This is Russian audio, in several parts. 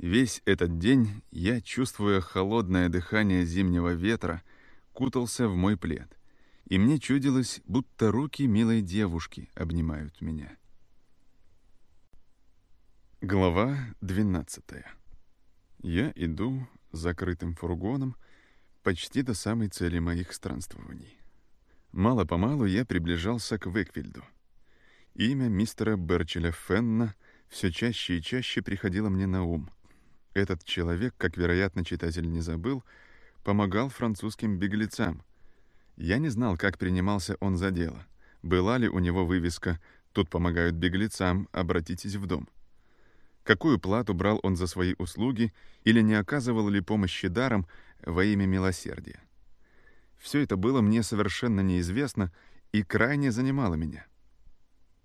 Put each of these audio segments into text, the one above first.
Весь этот день я, чувствуя холодное дыхание зимнего ветра, кутался в мой плед, и мне чудилось, будто руки милой девушки обнимают меня. Глава 12 Я иду закрытым фургоном почти до самой цели моих странствований. Мало-помалу я приближался к Веквильду. Имя мистера Берчеля Фенна все чаще и чаще приходило мне на ум. Этот человек, как, вероятно, читатель не забыл, помогал французским беглецам. Я не знал, как принимался он за дело. Была ли у него вывеска «Тут помогают беглецам, обратитесь в дом». Какую плату брал он за свои услуги или не оказывал ли помощи даром во имя милосердия. Все это было мне совершенно неизвестно и крайне занимало меня.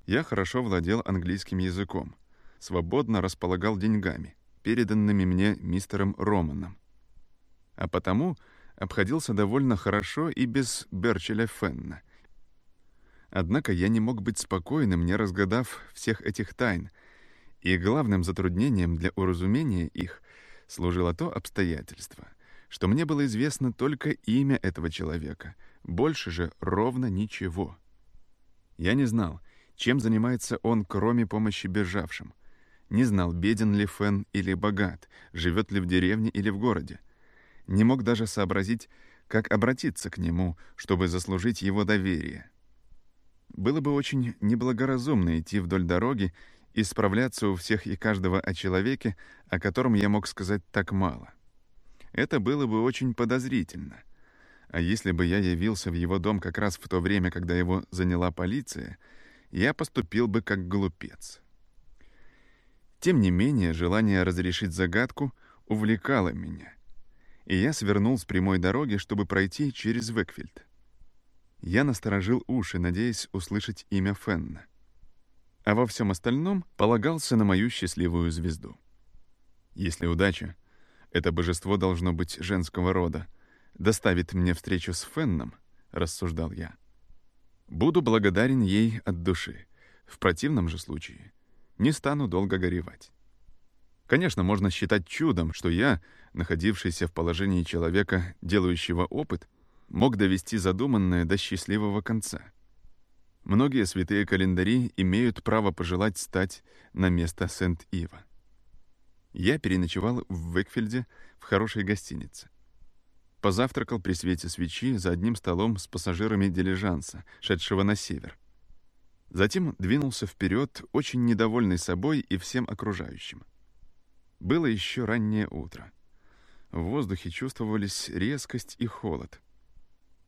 Я хорошо владел английским языком, свободно располагал деньгами, переданными мне мистером Романом. А потому обходился довольно хорошо и без Берчеля Фенна. Однако я не мог быть спокойным, не разгадав всех этих тайн, и главным затруднением для уразумения их служило то обстоятельство, что мне было известно только имя этого человека, больше же ровно ничего. Я не знал, чем занимается он, кроме помощи бежавшим. Не знал, беден ли Фен или богат, живет ли в деревне или в городе. Не мог даже сообразить, как обратиться к нему, чтобы заслужить его доверие. Было бы очень неблагоразумно идти вдоль дороги и справляться у всех и каждого о человеке, о котором я мог сказать так мало. Это было бы очень подозрительно. А если бы я явился в его дом как раз в то время, когда его заняла полиция, я поступил бы как глупец. Тем не менее, желание разрешить загадку увлекало меня, и я свернул с прямой дороги, чтобы пройти через Векфильд. Я насторожил уши, надеясь услышать имя Фенна. А во всем остальном полагался на мою счастливую звезду. Если удача, это божество должно быть женского рода, доставит мне встречу с Фенном, рассуждал я. Буду благодарен ей от души. В противном же случае не стану долго горевать. Конечно, можно считать чудом, что я, находившийся в положении человека, делающего опыт, мог довести задуманное до счастливого конца. Многие святые календари имеют право пожелать стать на место Сент-Ива я переночевал в Векфельде в хорошей гостинице. Позавтракал при свете свечи за одним столом с пассажирами дилижанса, шедшего на север. Затем двинулся вперед, очень недовольный собой и всем окружающим. Было еще раннее утро. В воздухе чувствовались резкость и холод.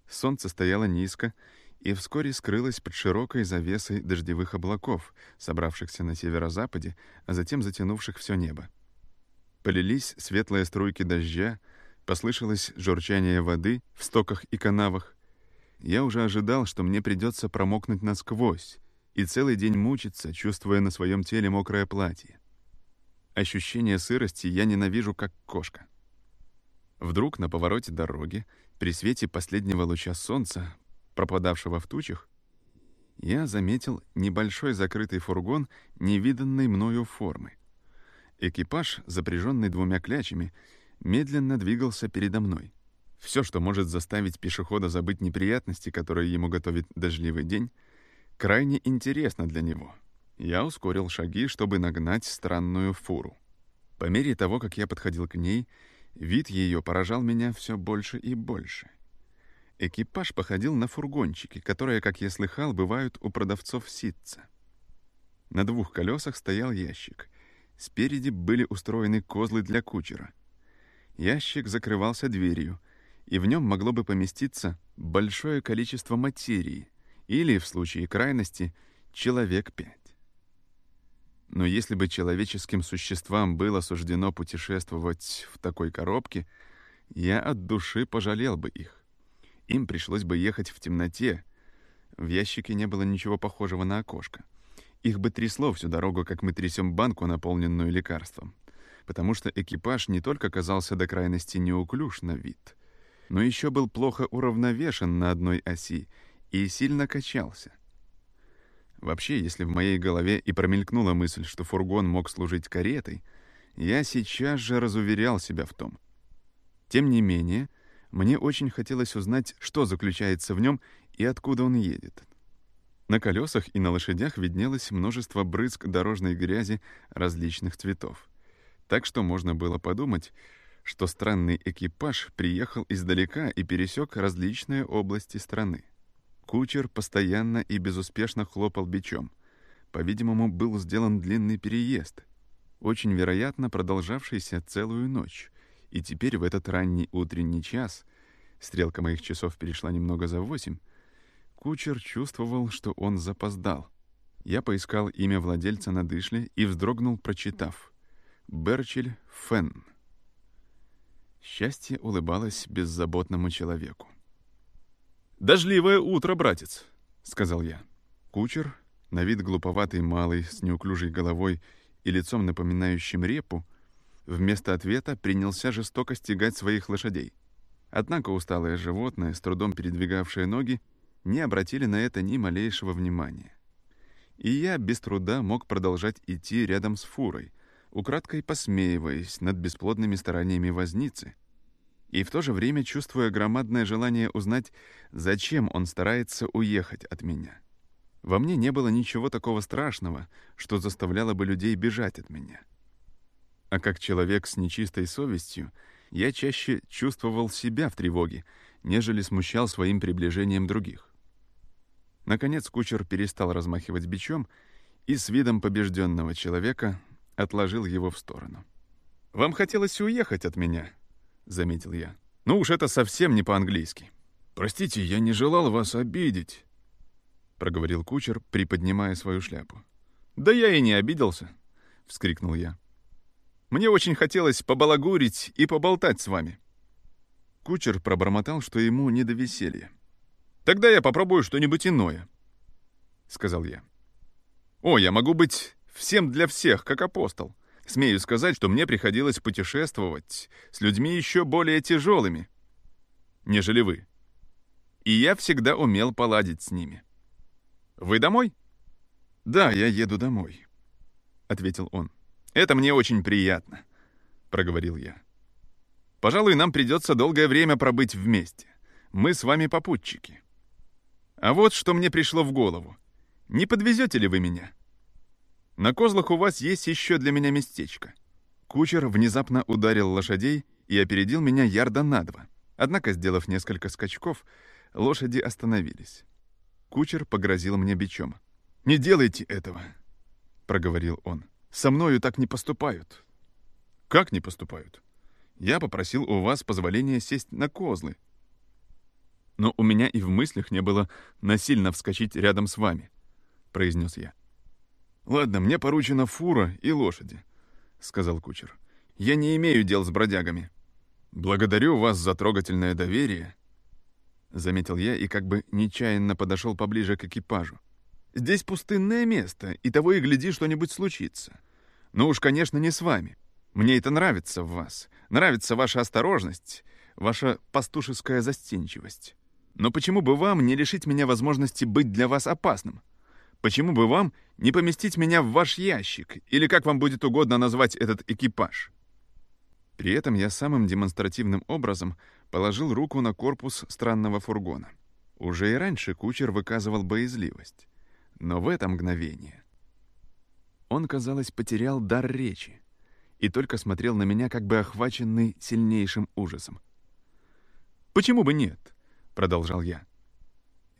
Солнце стояло низко и вскоре скрылось под широкой завесой дождевых облаков, собравшихся на северо-западе, а затем затянувших все небо. Полились светлые струйки дождя, послышалось журчание воды в стоках и канавах. Я уже ожидал, что мне придется промокнуть насквозь и целый день мучиться, чувствуя на своем теле мокрое платье. Ощущение сырости я ненавижу, как кошка. Вдруг на повороте дороги, при свете последнего луча солнца, пропадавшего в тучах, я заметил небольшой закрытый фургон невиданной мною формы. Экипаж, запряженный двумя клячами, медленно двигался передо мной. Все, что может заставить пешехода забыть неприятности, которые ему готовит дождливый день, крайне интересно для него. Я ускорил шаги, чтобы нагнать странную фуру. По мере того, как я подходил к ней, вид ее поражал меня все больше и больше. Экипаж походил на фургончики, которые, как я слыхал, бывают у продавцов ситца. На двух колесах стоял ящик — Спереди были устроены козлы для кучера. Ящик закрывался дверью, и в нем могло бы поместиться большое количество материи или, в случае крайности, человек пять. Но если бы человеческим существам было суждено путешествовать в такой коробке, я от души пожалел бы их. Им пришлось бы ехать в темноте. В ящике не было ничего похожего на окошко. Их бы трясло всю дорогу, как мы трясем банку, наполненную лекарством. Потому что экипаж не только казался до крайности неуклюж на вид, но еще был плохо уравновешен на одной оси и сильно качался. Вообще, если в моей голове и промелькнула мысль, что фургон мог служить каретой, я сейчас же разуверял себя в том. Тем не менее, мне очень хотелось узнать, что заключается в нем и откуда он едет. На колесах и на лошадях виднелось множество брызг дорожной грязи различных цветов. Так что можно было подумать, что странный экипаж приехал издалека и пересек различные области страны. Кучер постоянно и безуспешно хлопал бичом. По-видимому, был сделан длинный переезд, очень вероятно продолжавшийся целую ночь. И теперь в этот ранний утренний час, стрелка моих часов перешла немного за восемь, Кучер чувствовал, что он запоздал. Я поискал имя владельца на дышле и вздрогнул, прочитав. Берчель Фен. Счастье улыбалось беззаботному человеку. «Дождливое утро, братец», — сказал я. Кучер, на вид глуповатый малый, с неуклюжей головой и лицом напоминающим репу, вместо ответа принялся жестоко стегать своих лошадей. Однако усталое животное, с трудом передвигавшее ноги, не обратили на это ни малейшего внимания. И я без труда мог продолжать идти рядом с фурой, украдкой посмеиваясь над бесплодными стараниями возницы, и в то же время чувствуя громадное желание узнать, зачем он старается уехать от меня. Во мне не было ничего такого страшного, что заставляло бы людей бежать от меня. А как человек с нечистой совестью, я чаще чувствовал себя в тревоге, нежели смущал своим приближением других. Наконец кучер перестал размахивать бичом и с видом побежденного человека отложил его в сторону. «Вам хотелось уехать от меня», — заметил я. «Ну уж это совсем не по-английски». «Простите, я не желал вас обидеть», — проговорил кучер, приподнимая свою шляпу. «Да я и не обиделся», — вскрикнул я. «Мне очень хотелось побалагурить и поболтать с вами». Кучер пробормотал, что ему не до веселья. «Тогда я попробую что-нибудь иное», — сказал я. «О, я могу быть всем для всех, как апостол. Смею сказать, что мне приходилось путешествовать с людьми еще более тяжелыми, нежели вы. И я всегда умел поладить с ними. Вы домой?» «Да, я еду домой», — ответил он. «Это мне очень приятно», — проговорил я. «Пожалуй, нам придется долгое время пробыть вместе. Мы с вами попутчики». А вот что мне пришло в голову. Не подвезете ли вы меня? На козлах у вас есть еще для меня местечко. Кучер внезапно ударил лошадей и опередил меня ярда на два. Однако, сделав несколько скачков, лошади остановились. Кучер погрозил мне бичом. «Не делайте этого!» — проговорил он. «Со мною так не поступают». «Как не поступают?» «Я попросил у вас позволения сесть на козлы, но у меня и в мыслях не было насильно вскочить рядом с вами», — произнес я. «Ладно, мне поручена фура и лошади», — сказал кучер. «Я не имею дел с бродягами». «Благодарю вас за трогательное доверие», — заметил я и как бы нечаянно подошел поближе к экипажу. «Здесь пустынное место, и того и гляди, что-нибудь случится. Но уж, конечно, не с вами. Мне это нравится в вас. Нравится ваша осторожность, ваша пастушеская застенчивость. Но почему бы вам не лишить меня возможности быть для вас опасным? Почему бы вам не поместить меня в ваш ящик, или как вам будет угодно назвать этот экипаж?» При этом я самым демонстративным образом положил руку на корпус странного фургона. Уже и раньше кучер выказывал боязливость. Но в это мгновение он, казалось, потерял дар речи и только смотрел на меня, как бы охваченный сильнейшим ужасом. «Почему бы нет?» продолжал я.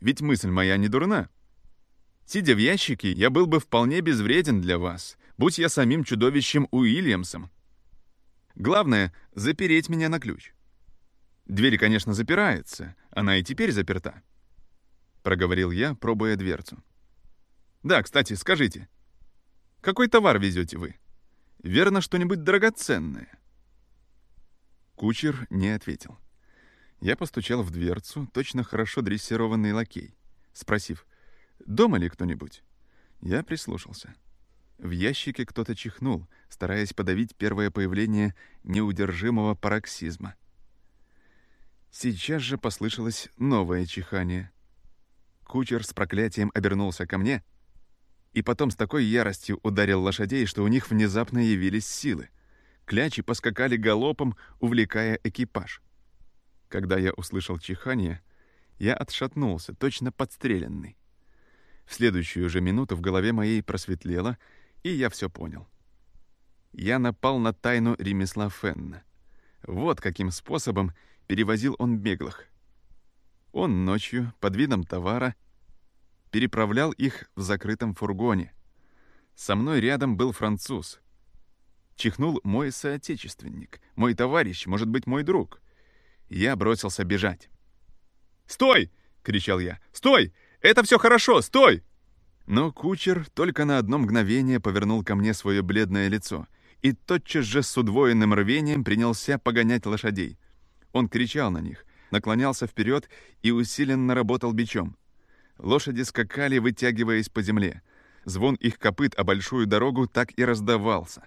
«Ведь мысль моя не дурна. Сидя в ящике, я был бы вполне безвреден для вас, будь я самим чудовищем Уильямсом. Главное — запереть меня на ключ. Дверь, конечно, запирается, она и теперь заперта», — проговорил я, пробуя дверцу. «Да, кстати, скажите, какой товар везете вы? Верно, что-нибудь драгоценное?» Кучер не ответил. Я постучал в дверцу, точно хорошо дрессированный лакей, спросив, «Дома ли кто-нибудь?» Я прислушался. В ящике кто-то чихнул, стараясь подавить первое появление неудержимого пароксизма. Сейчас же послышалось новое чихание. Кучер с проклятием обернулся ко мне и потом с такой яростью ударил лошадей, что у них внезапно явились силы. Клячи поскакали галопом, увлекая экипаж. Когда я услышал чихание, я отшатнулся, точно подстреленный. В следующую же минуту в голове моей просветлело, и я все понял. Я напал на тайну ремесла Фенна. Вот каким способом перевозил он беглых. Он ночью, под видом товара, переправлял их в закрытом фургоне. Со мной рядом был француз. Чихнул мой соотечественник, мой товарищ, может быть, мой друг. Я бросился бежать. «Стой!» — кричал я. «Стой! Это все хорошо! Стой!» Но кучер только на одно мгновение повернул ко мне свое бледное лицо и тотчас же с удвоенным рвением принялся погонять лошадей. Он кричал на них, наклонялся вперед и усиленно работал бичом. Лошади скакали, вытягиваясь по земле. Звон их копыт о большую дорогу так и раздавался.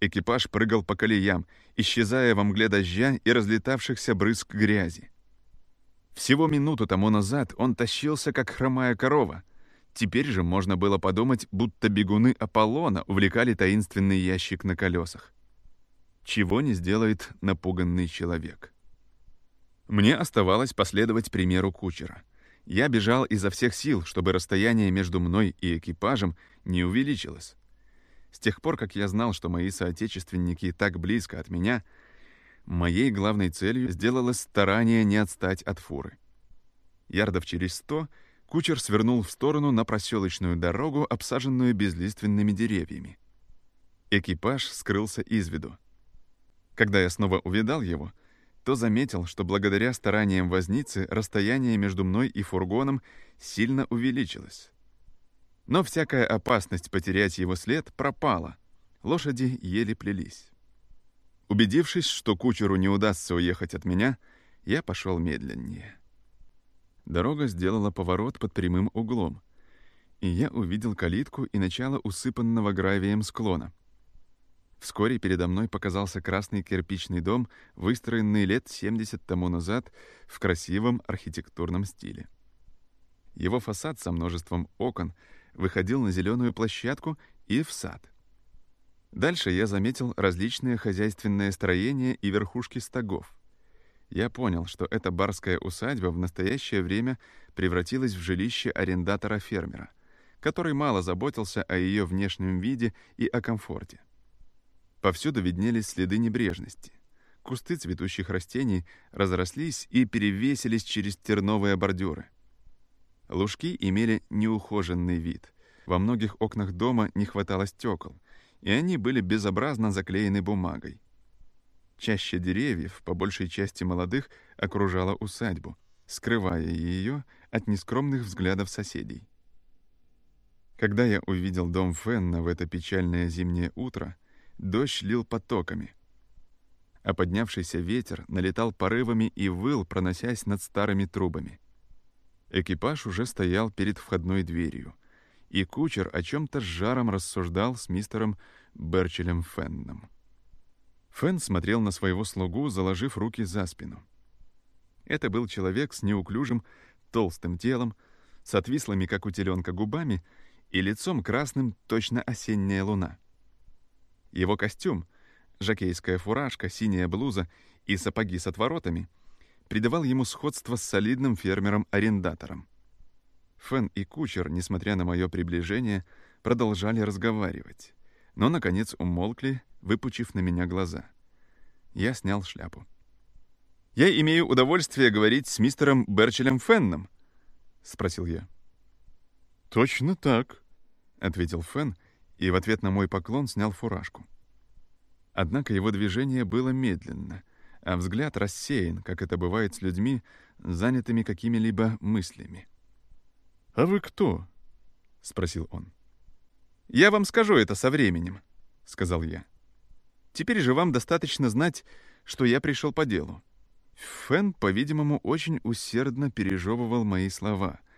Экипаж прыгал по колеям, исчезая во мгле дождя и разлетавшихся брызг грязи. Всего минуту тому назад он тащился, как хромая корова. Теперь же можно было подумать, будто бегуны Аполлона увлекали таинственный ящик на колесах. Чего не сделает напуганный человек. Мне оставалось последовать примеру кучера — я бежал изо всех сил, чтобы расстояние между мной и экипажем не увеличилось. С тех пор, как я знал, что мои соотечественники так близко от меня, моей главной целью сделалось старание не отстать от фуры. Ярдов через сто кучер свернул в сторону на проселочную дорогу, обсаженную безлиственными деревьями. Экипаж скрылся из виду. Когда я снова увидал его — то заметил, что благодаря стараниям возницы расстояние между мной и фургоном сильно увеличилось. Но всякая опасность потерять его след пропала. Лошади еле плелись. Убедившись, что кучеру не удастся уехать от меня, я пошел медленнее. Дорога сделала поворот под прямым углом, и я увидел калитку и начало усыпанного гравием склона — Вскоре передо мной показался красный кирпичный дом, выстроенный лет 70 тому назад в красивом архитектурном стиле. Его фасад со множеством окон выходил на зеленую площадку и в сад. Дальше я заметил различные хозяйственные строения и верхушки стогов. Я понял, что эта барская усадьба в настоящее время превратилась в жилище арендатора-фермера, который мало заботился о ее внешнем виде и о комфорте. Повсюду виднелись следы небрежности. Кусты цветущих растений разрослись и перевесились через терновые бордюры. Лужки имели неухоженный вид. Во многих окнах дома не хватало стекол, и они были безобразно заклеены бумагой. Чаще деревьев, по большей части молодых, окружала усадьбу, скрывая ее от нескромных взглядов соседей. Когда я увидел дом Фенна в это печальное зимнее утро, Дождь лил потоками. А поднявшийся ветер налетал порывами и выл, проносясь над старыми трубами. Экипаж уже стоял перед входной дверью, и кучер о чем-то с жаром рассуждал с мистером Берчелем Фенном. Фен смотрел на своего слугу, заложив руки за спину. Это был человек с неуклюжим, толстым телом, с отвислыми, как у теленка, губами и лицом красным, точно осенняя луна. Его костюм, жакейская фуражка, синяя блуза и сапоги с отворотами придавал ему сходство с солидным фермером-арендатором. Фен и кучер, несмотря на мое приближение, продолжали разговаривать, но, наконец, умолкли, выпучив на меня глаза. Я снял шляпу. «Я имею удовольствие говорить с мистером Берчелем Фенном?» — спросил я. «Точно так», — ответил Фен и в ответ на мой поклон снял фуражку. Однако его движение было медленно, а взгляд рассеян, как это бывает с людьми, занятыми какими-либо мыслями. «А вы кто?» — спросил он. «Я вам скажу это со временем», — сказал я. «Теперь же вам достаточно знать, что я пришел по делу». Фэн, по-видимому, очень усердно пережевывал мои слова —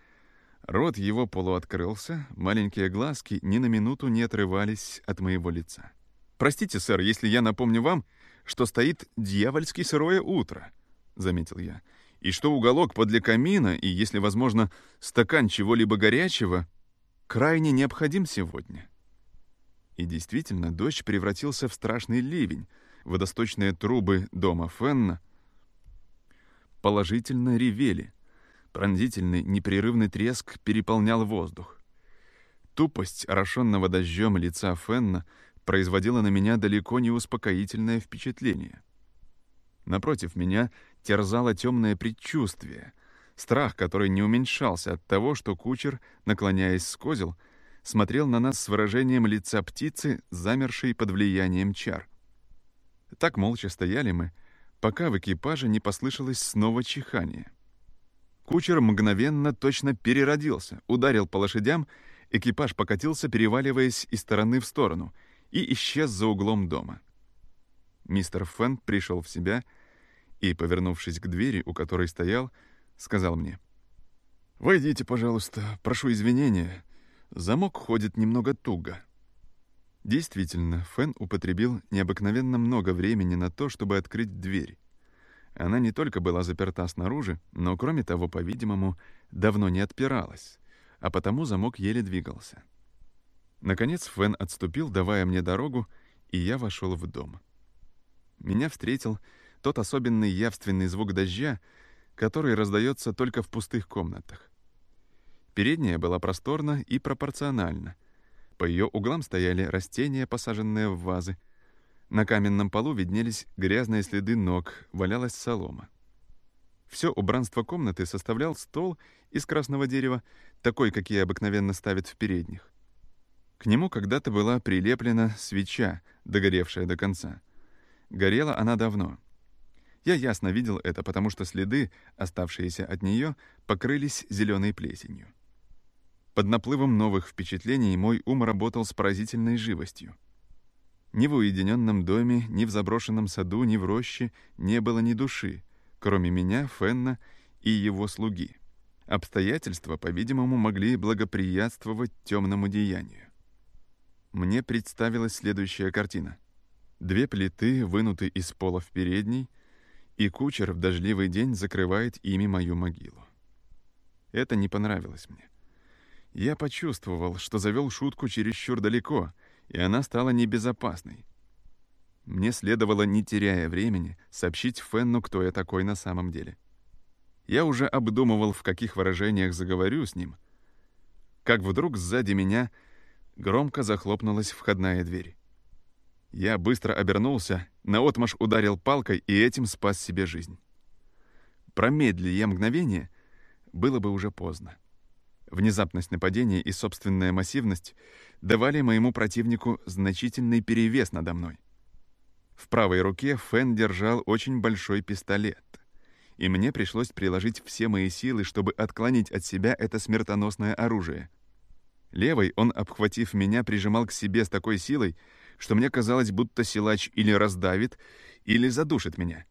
Рот его полуоткрылся, маленькие глазки ни на минуту не отрывались от моего лица. «Простите, сэр, если я напомню вам, что стоит дьявольски сырое утро», — заметил я, «и что уголок подле камина и, если возможно, стакан чего-либо горячего крайне необходим сегодня». И действительно, дождь превратился в страшный ливень. Водосточные трубы дома Фенна положительно ревели. Пронзительный, непрерывный треск переполнял воздух. Тупость орошенного дождем лица Фенна производила на меня далеко не успокоительное впечатление. Напротив меня терзало темное предчувствие, страх, который не уменьшался от того, что кучер, наклоняясь с козел, смотрел на нас с выражением лица птицы, замершей под влиянием чар. Так молча стояли мы, пока в экипаже не послышалось снова чихание. Кучер мгновенно точно переродился, ударил по лошадям, экипаж покатился, переваливаясь из стороны в сторону, и исчез за углом дома. Мистер Фен пришел в себя и, повернувшись к двери, у которой стоял, сказал мне, «Войдите, пожалуйста, прошу извинения, Замок ходит немного туго. Действительно, Фэн употребил необыкновенно много времени на то, чтобы открыть дверь. Она не только была заперта снаружи, но, кроме того, по-видимому, давно не отпиралась, а потому замок еле двигался. Наконец Фэн отступил, давая мне дорогу, и я вошел в дом. Меня встретил тот особенный явственный звук дождя, который раздается только в пустых комнатах. Передняя была просторна и пропорциональна. По ее углам стояли растения, посаженные в вазы. На каменном полу виднелись грязные следы ног, валялась солома. Все убранство комнаты составлял стол из красного дерева, такой, какие обыкновенно ставят в передних. К нему когда-то была прилеплена свеча, догоревшая до конца. Горела она давно. Я ясно видел это, потому что следы, оставшиеся от нее, покрылись зеленой плесенью. Под наплывом новых впечатлений мой ум работал с поразительной живостью. Ни в уединенном доме, ни в заброшенном саду, ни в роще не было ни души, кроме меня, Фенна и его слуги. Обстоятельства, по-видимому, могли благоприятствовать темному деянию. Мне представилась следующая картина. Две плиты вынуты из пола в передней, и кучер в дождливый день закрывает ими мою могилу. Это не понравилось мне. Я почувствовал, что завел шутку чересчур далеко, и она стала небезопасной. Мне следовало, не теряя времени, сообщить Фенну, кто я такой на самом деле. Я уже обдумывал, в каких выражениях заговорю с ним, как вдруг сзади меня громко захлопнулась входная дверь. Я быстро обернулся, наотмашь ударил палкой и этим спас себе жизнь. Промедли я мгновение, было бы уже поздно. Внезапность нападения и собственная массивность давали моему противнику значительный перевес надо мной. В правой руке Фэн держал очень большой пистолет, и мне пришлось приложить все мои силы, чтобы отклонить от себя это смертоносное оружие. Левой он, обхватив меня, прижимал к себе с такой силой, что мне казалось, будто силач или раздавит, или задушит меня.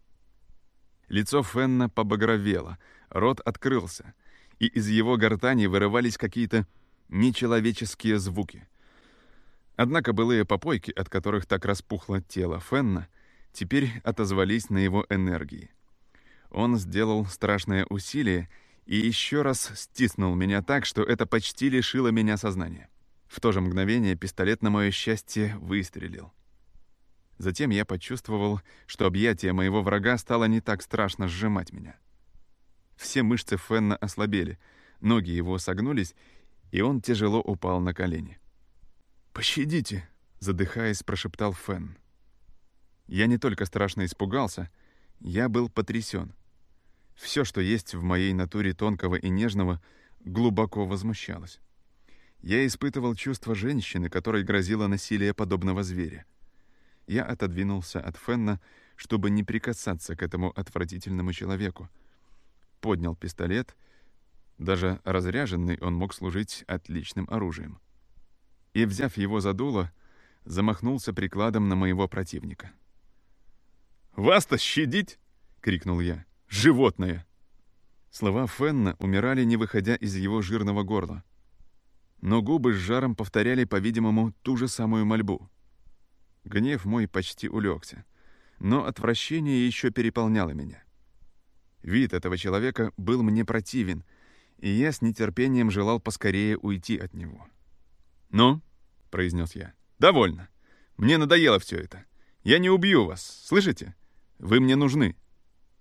Лицо Фенна побагровело, рот открылся — и из его гортани вырывались какие-то нечеловеческие звуки. Однако былые попойки, от которых так распухло тело Фенна, теперь отозвались на его энергии. Он сделал страшное усилие и еще раз стиснул меня так, что это почти лишило меня сознания. В то же мгновение пистолет на мое счастье выстрелил. Затем я почувствовал, что объятие моего врага стало не так страшно сжимать меня. Все мышцы Фенна ослабели, ноги его согнулись, и он тяжело упал на колени. «Пощадите!» — задыхаясь, прошептал Фен. Я не только страшно испугался, я был потрясен. Все, что есть в моей натуре тонкого и нежного, глубоко возмущалось. Я испытывал чувство женщины, которой грозило насилие подобного зверя. Я отодвинулся от Фенна, чтобы не прикасаться к этому отвратительному человеку, поднял пистолет. Даже разряженный он мог служить отличным оружием. И, взяв его за дуло, замахнулся прикладом на моего противника. «Вас-то щадить!» — крикнул я. «Животное!» Слова Фенна умирали, не выходя из его жирного горла. Но губы с жаром повторяли, по-видимому, ту же самую мольбу. Гнев мой почти улегся, но отвращение еще переполняло меня. Вид этого человека был мне противен, и я с нетерпением желал поскорее уйти от него. «Ну?» — произнес я. Довольно. Мне надоело все это. Я не убью вас, слышите? Вы мне нужны».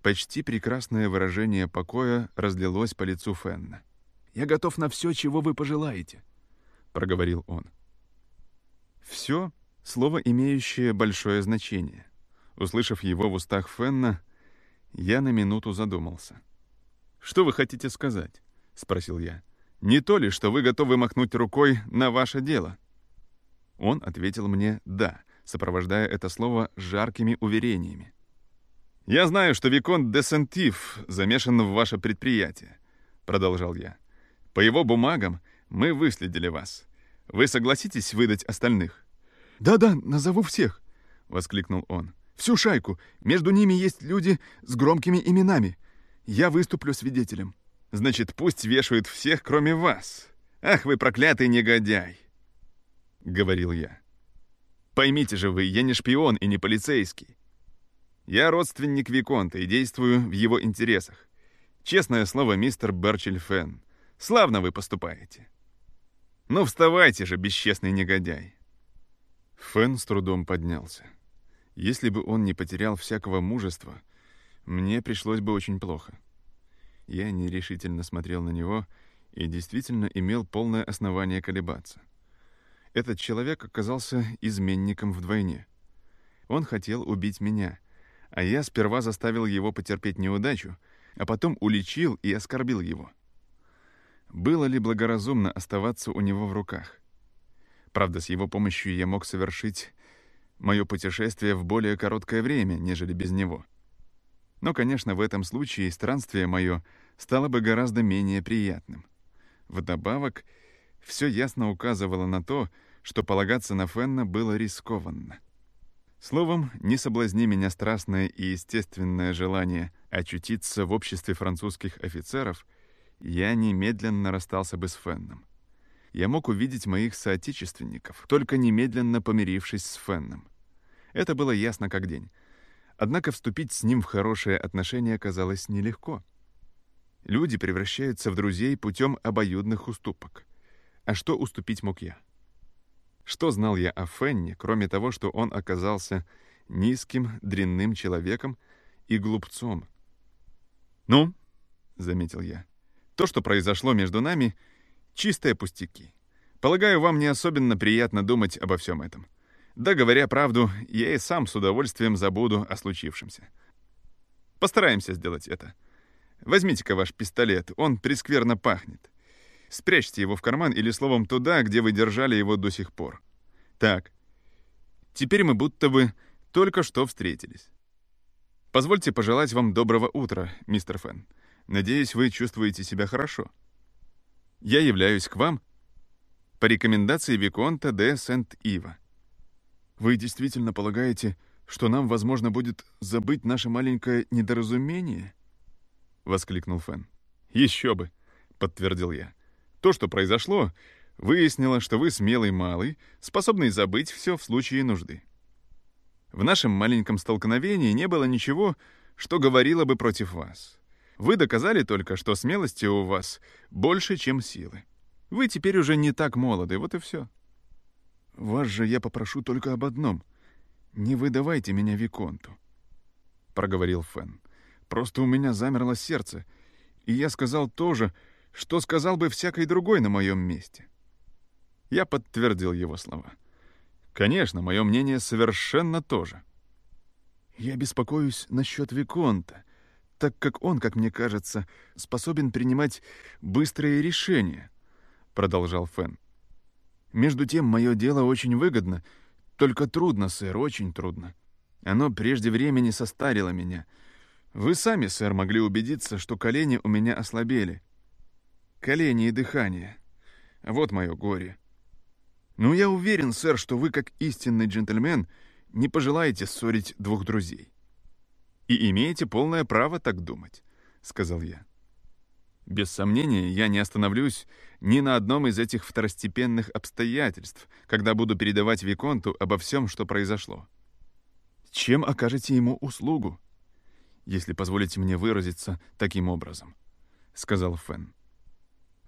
Почти прекрасное выражение покоя разлилось по лицу Фенна. «Я готов на все, чего вы пожелаете», — проговорил он. «Все» — слово, имеющее большое значение. Услышав его в устах Фенна, я на минуту задумался. «Что вы хотите сказать?» — спросил я. «Не то ли, что вы готовы махнуть рукой на ваше дело?» Он ответил мне «да», сопровождая это слово жаркими уверениями. «Я знаю, что Виконт де Сентив замешан в ваше предприятие», — продолжал я. «По его бумагам мы выследили вас. Вы согласитесь выдать остальных?» «Да-да, назову всех», — воскликнул он. «Всю шайку. Между ними есть люди с громкими именами. Я выступлю свидетелем». «Значит, пусть вешают всех, кроме вас. Ах, вы проклятый негодяй!» — говорил я. «Поймите же вы, я не шпион и не полицейский. Я родственник Виконта и действую в его интересах. Честное слово, мистер Берчель Фен. Славно вы поступаете. Ну, вставайте же, бесчестный негодяй. Фен с трудом поднялся. Если бы он не потерял всякого мужества, мне пришлось бы очень плохо. Я нерешительно смотрел на него и действительно имел полное основание колебаться. Этот человек оказался изменником вдвойне. Он хотел убить меня — а я сперва заставил его потерпеть неудачу, а потом уличил и оскорбил его. Было ли благоразумно оставаться у него в руках? Правда, с его помощью я мог совершить мое путешествие в более короткое время, нежели без него. Но, конечно, в этом случае странствие мое стало бы гораздо менее приятным. Вдобавок, все ясно указывало на то, что полагаться на Фенна было рискованно. Словом, не соблазни меня страстное и естественное желание очутиться в обществе французских офицеров, я немедленно расстался бы с Фенном. Я мог увидеть моих соотечественников, только немедленно помирившись с Фенном. Это было ясно как день. Однако вступить с ним в хорошее отношение казалось нелегко. Люди превращаются в друзей путем обоюдных уступок. А что уступить мог я? Что знал я о Фенне, кроме того, что он оказался низким, дрянным человеком и глупцом? «Ну», — заметил я, — «то, что произошло между нами, — чистые пустяки. Полагаю, вам не особенно приятно думать обо всем этом. Да, говоря правду, я и сам с удовольствием забуду о случившемся. Постараемся сделать это. Возьмите-ка ваш пистолет, он прескверно пахнет. Спрячьте его в карман или словом туда, где вы держали его до сих пор. Так. Теперь мы будто бы только что встретились. Позвольте пожелать вам доброго утра, мистер Фен. Надеюсь, вы чувствуете себя хорошо. Я являюсь к вам по рекомендации Виконта де Сент-Ива. Вы действительно полагаете, что нам, возможно, будет забыть наше маленькое недоразумение? Воскликнул Фен. Еще бы, подтвердил я. То, что произошло, выяснило, что вы смелый малый, способный забыть все в случае нужды. В нашем маленьком столкновении не было ничего, что говорило бы против вас. Вы доказали только, что смелости у вас больше, чем силы. Вы теперь уже не так молоды, вот и все. Вас же я попрошу только об одном. Не выдавайте меня Виконту, — проговорил Фен. Просто у меня замерло сердце, и я сказал тоже, что сказал бы всякий другой на моем месте. Я подтвердил его слова. Конечно, мое мнение совершенно то же. Я беспокоюсь насчет Виконта, так как он, как мне кажется, способен принимать быстрые решения, продолжал Фен. Между тем, мое дело очень выгодно, только трудно, сэр, очень трудно. Оно прежде времени состарило меня. Вы сами, сэр, могли убедиться, что колени у меня ослабели, колени и дыхание. Вот мое горе. Но я уверен, сэр, что вы, как истинный джентльмен, не пожелаете ссорить двух друзей. И имеете полное право так думать, — сказал я. Без сомнения, я не остановлюсь ни на одном из этих второстепенных обстоятельств, когда буду передавать Виконту обо всем, что произошло. Чем окажете ему услугу, если позволите мне выразиться таким образом, — сказал Фен.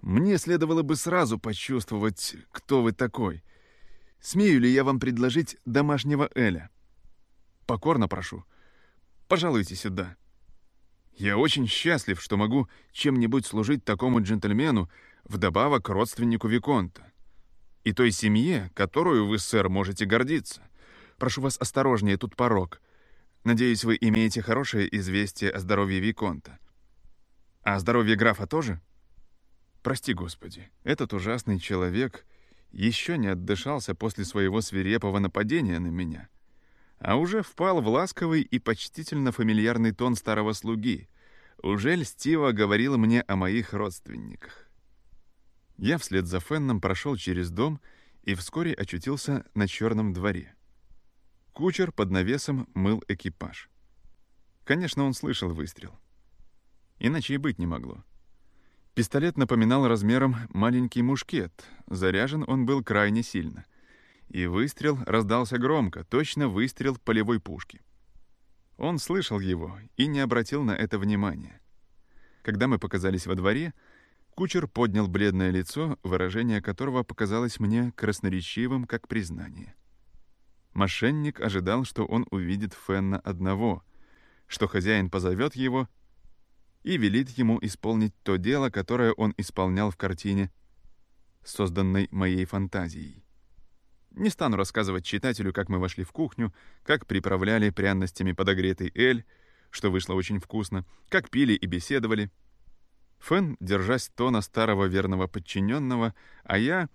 Мне следовало бы сразу почувствовать, кто вы такой. смею ли я вам предложить домашнего Эля? Покорно прошу. Пожалуйте сюда. Я очень счастлив, что могу чем-нибудь служить такому джентльмену, вдобавок родственнику Виконта. И той семье, которую вы, сэр, можете гордиться. Прошу вас осторожнее, тут порог. Надеюсь, вы имеете хорошее известие о здоровье Виконта. А здоровье графа тоже? Прости, Господи, этот ужасный человек еще не отдышался после своего свирепого нападения на меня, а уже впал в ласковый и почтительно фамильярный тон старого слуги, уже льстиво говорил мне о моих родственниках. Я вслед за Фенном прошел через дом и вскоре очутился на черном дворе. Кучер под навесом мыл экипаж. Конечно, он слышал выстрел. Иначе и быть не могло. Пистолет напоминал размером маленький мушкет, заряжен он был крайне сильно. И выстрел раздался громко, точно выстрел полевой пушки. Он слышал его и не обратил на это внимания. Когда мы показались во дворе, кучер поднял бледное лицо, выражение которого показалось мне красноречивым, как признание. Мошенник ожидал, что он увидит Фенна одного, что хозяин позовет его и велит ему исполнить то дело, которое он исполнял в картине, созданной моей фантазией. Не стану рассказывать читателю, как мы вошли в кухню, как приправляли пряностями подогретый эль, что вышло очень вкусно, как пили и беседовали. Фэн, держась тона старого верного подчиненного, а я,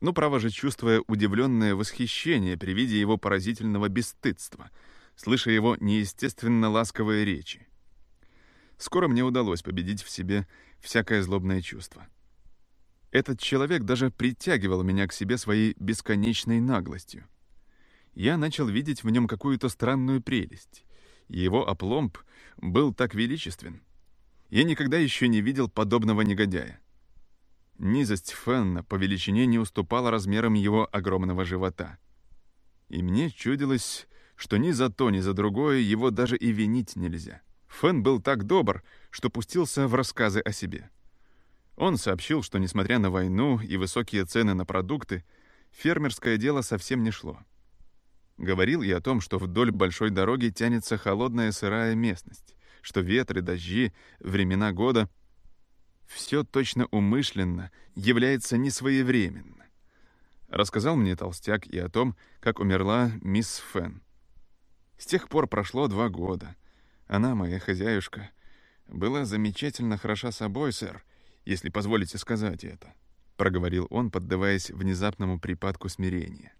ну, право же, чувствуя удивленное восхищение при виде его поразительного бесстыдства, слыша его неестественно ласковые речи. Скоро мне удалось победить в себе всякое злобное чувство. Этот человек даже притягивал меня к себе своей бесконечной наглостью. Я начал видеть в нем какую-то странную прелесть. Его опломб был так величествен. Я никогда еще не видел подобного негодяя. Низость Фенна по величине не уступала размерам его огромного живота. И мне чудилось, что ни за то, ни за другое его даже и винить нельзя. Фэн был так добр, что пустился в рассказы о себе. Он сообщил, что, несмотря на войну и высокие цены на продукты, фермерское дело совсем не шло. Говорил и о том, что вдоль большой дороги тянется холодная сырая местность, что ветры, дожди, времена года — все точно умышленно является несвоевременно. Рассказал мне толстяк и о том, как умерла мисс Фен. С тех пор прошло два года — она, моя хозяюшка, была замечательно хороша собой, сэр, если позволите сказать это», — проговорил он, поддаваясь внезапному припадку смирения.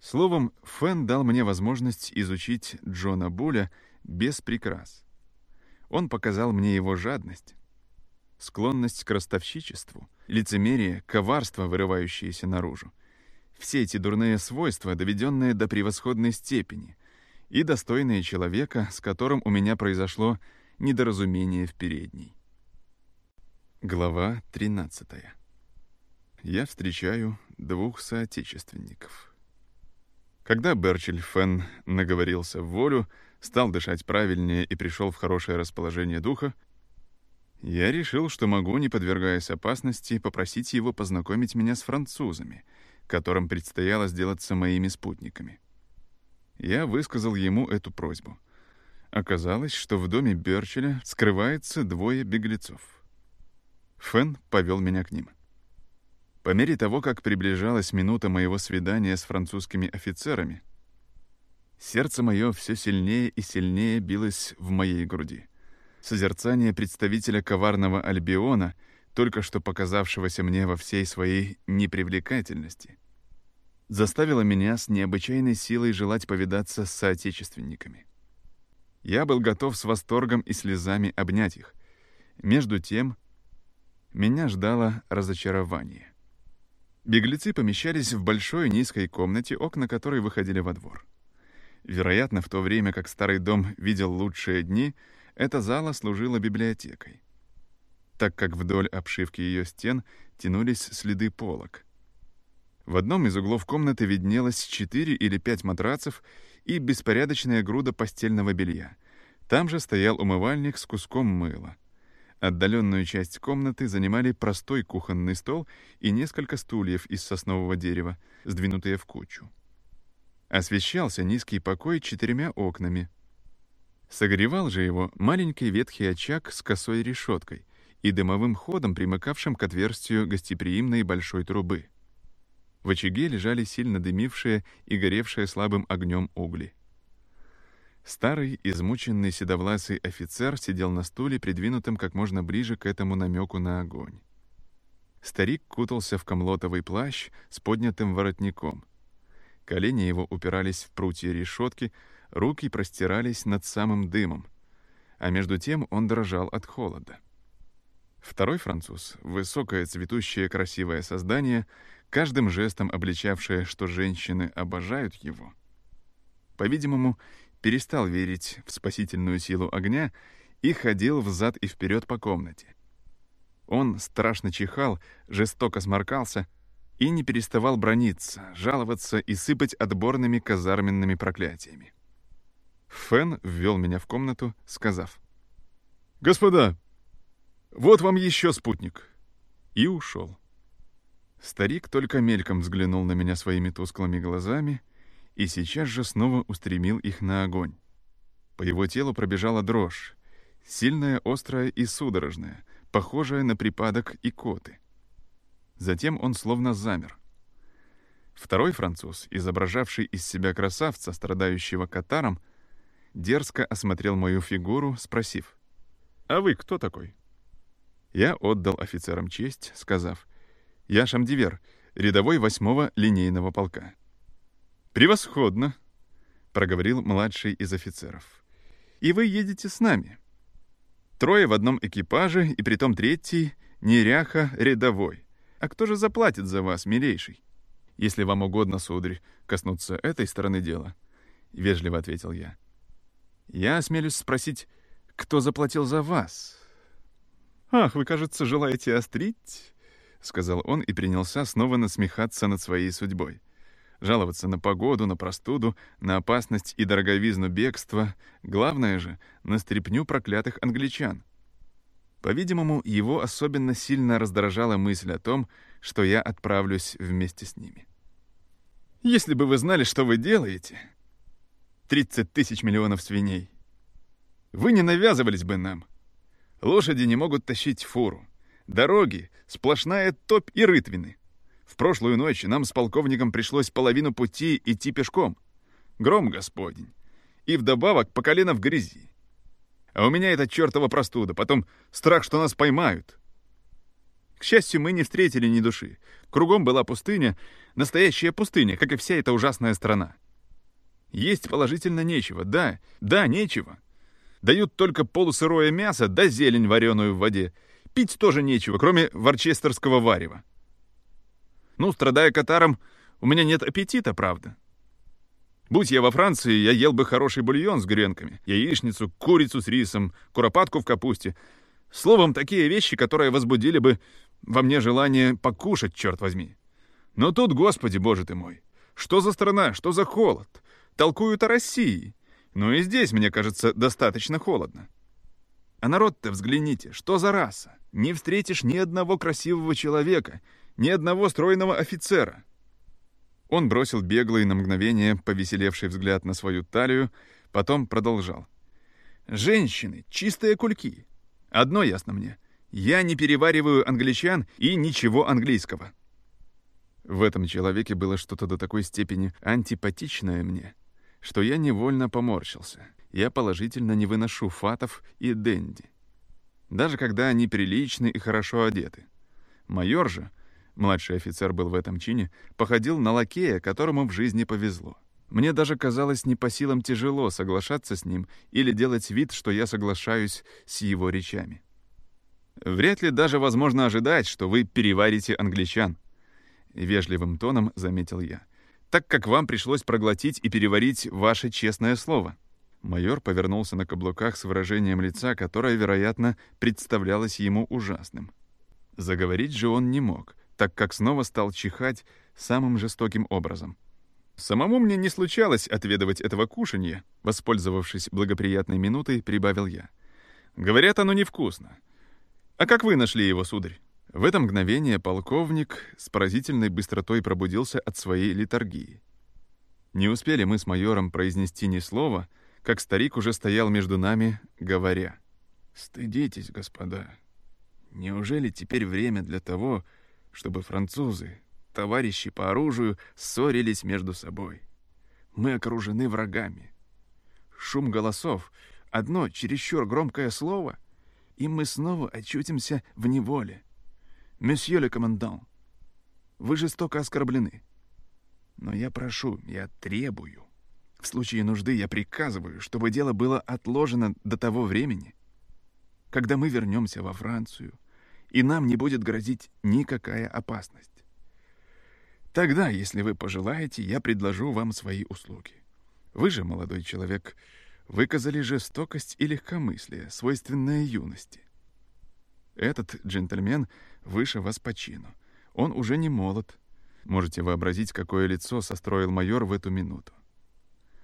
Словом, Фэн дал мне возможность изучить Джона Буля без прикрас. Он показал мне его жадность, склонность к ростовщичеству, лицемерие, коварство, вырывающееся наружу. Все эти дурные свойства, доведенные до превосходной степени — и достойные человека, с которым у меня произошло недоразумение в передней. Глава 13. Я встречаю двух соотечественников. Когда Берчель Фен наговорился в волю, стал дышать правильнее и пришел в хорошее расположение духа, я решил, что могу, не подвергаясь опасности, попросить его познакомить меня с французами, которым предстояло сделаться моими спутниками. Я высказал ему эту просьбу. Оказалось, что в доме Берчеля скрывается двое беглецов. Фен повел меня к ним. По мере того, как приближалась минута моего свидания с французскими офицерами, сердце мое все сильнее и сильнее билось в моей груди. Созерцание представителя коварного Альбиона, только что показавшегося мне во всей своей непривлекательности — заставило меня с необычайной силой желать повидаться с соотечественниками. Я был готов с восторгом и слезами обнять их. Между тем, меня ждало разочарование. Беглецы помещались в большой низкой комнате, окна которой выходили во двор. Вероятно, в то время как старый дом видел лучшие дни, эта зала служила библиотекой, так как вдоль обшивки ее стен тянулись следы полок, в одном из углов комнаты виднелось четыре или пять матрацев и беспорядочная груда постельного белья. Там же стоял умывальник с куском мыла. Отдаленную часть комнаты занимали простой кухонный стол и несколько стульев из соснового дерева, сдвинутые в кучу. Освещался низкий покой четырьмя окнами. Согревал же его маленький ветхий очаг с косой решеткой и дымовым ходом, примыкавшим к отверстию гостеприимной большой трубы. В очаге лежали сильно дымившие и горевшие слабым огнем угли. Старый, измученный седовласый офицер сидел на стуле, придвинутым как можно ближе к этому намеку на огонь. Старик кутался в комлотовый плащ с поднятым воротником. Колени его упирались в прутья решетки, руки простирались над самым дымом, а между тем он дрожал от холода. Второй француз, высокое цветущее красивое создание, каждым жестом обличавшее, что женщины обожают его, по-видимому, перестал верить в спасительную силу огня и ходил взад и вперед по комнате. Он страшно чихал, жестоко сморкался и не переставал брониться, жаловаться и сыпать отборными казарменными проклятиями. Фен ввел меня в комнату, сказав, «Господа, вот вам еще спутник!» И ушел. Старик только мельком взглянул на меня своими тусклыми глазами — и сейчас же снова устремил их на огонь. По его телу пробежала дрожь, сильная, острая и судорожная, похожая на припадок икоты. Затем он словно замер. Второй француз, изображавший из себя красавца, страдающего катаром, дерзко осмотрел мою фигуру, спросив, «А вы кто такой?» Я отдал офицерам честь, сказав, «Я Шамдивер, рядовой восьмого линейного полка». «Превосходно», — проговорил младший из офицеров. «И вы едете с нами. Трое в одном экипаже, и притом третий — неряха рядовой. А кто же заплатит за вас, милейший?» «Если вам угодно, сударь, коснуться этой стороны дела», — вежливо ответил я. «Я осмелюсь спросить, кто заплатил за вас?» «Ах, вы, кажется, желаете острить?» — сказал он и принялся снова насмехаться над своей судьбой жаловаться на погоду, на простуду, на опасность и дороговизну бегства, главное же — на стряпню проклятых англичан. По-видимому, его особенно сильно раздражала мысль о том, что я отправлюсь вместе с ними. «Если бы вы знали, что вы делаете, 30 тысяч миллионов свиней, вы не навязывались бы нам. Лошади не могут тащить фуру. Дороги — сплошная топь и рытвины. В прошлую ночь нам с полковником пришлось половину пути идти пешком. Гром господень. И вдобавок по колено в грязи. А у меня эта чертова простуда, потом страх, что нас поймают. К счастью, мы не встретили ни души. Кругом была пустыня, настоящая пустыня, как и вся эта ужасная страна. Есть положительно нечего, да, да, нечего. Дают только полусырое мясо да зелень вареную в воде. Пить тоже нечего, кроме ворчестерского варева. Ну, страдая катаром, у меня нет аппетита, правда. Будь я во Франции, я ел бы хороший бульон с гренками, яичницу, курицу с рисом, куропатку в капусте. Словом, такие вещи, которые возбудили бы во мне желание покушать, черт возьми. Но тут, господи, боже ты мой, что за страна, что за холод? Толкуют о России. Но и здесь, мне кажется, достаточно холодно. А народ-то взгляните, что за раса? Не встретишь ни одного красивого человека, ни одного стройного офицера. Он бросил беглый на мгновение повеселевший взгляд на свою талию, потом продолжал. «Женщины — чистые кульки. Одно ясно мне. Я не перевариваю англичан и ничего английского». В этом человеке было что-то до такой степени антипатичное мне, что я невольно поморщился. Я положительно не выношу фатов и денди. Даже когда они приличны и хорошо одеты. Майор же — младший офицер был в этом чине, походил на лакея, которому в жизни повезло. Мне даже казалось не по силам тяжело соглашаться с ним или делать вид, что я соглашаюсь с его речами. «Вряд ли даже возможно ожидать, что вы переварите англичан», — вежливым тоном заметил я, «так как вам пришлось проглотить и переварить ваше честное слово». Майор повернулся на каблуках с выражением лица, которое, вероятно, представлялось ему ужасным. Заговорить же он не мог, так как снова стал чихать самым жестоким образом. «Самому мне не случалось отведывать этого кушанья», воспользовавшись благоприятной минутой, прибавил я. «Говорят, оно невкусно. «А как вы нашли его, сударь?» В это мгновение полковник с поразительной быстротой пробудился от своей литургии. Не успели мы с майором произнести ни слова, как старик уже стоял между нами, говоря. «Стыдитесь, господа. Неужели теперь время для того, чтобы французы, товарищи по оружию, ссорились между собой? Мы окружены врагами. Шум голосов, одно чересчур громкое слово, и мы снова очутимся в неволе. «Месье ле командан, вы жестоко оскорблены. Но я прошу, я требую. В случае нужды я приказываю, чтобы дело было отложено до того времени, когда мы вернемся во Францию, и нам не будет грозить никакая опасность. Тогда, если вы пожелаете, я предложу вам свои услуги. Вы же, молодой человек, выказали жестокость и легкомыслие, свойственное юности. Этот джентльмен выше вас по чину. Он уже не молод. Можете вообразить, какое лицо состроил майор в эту минуту.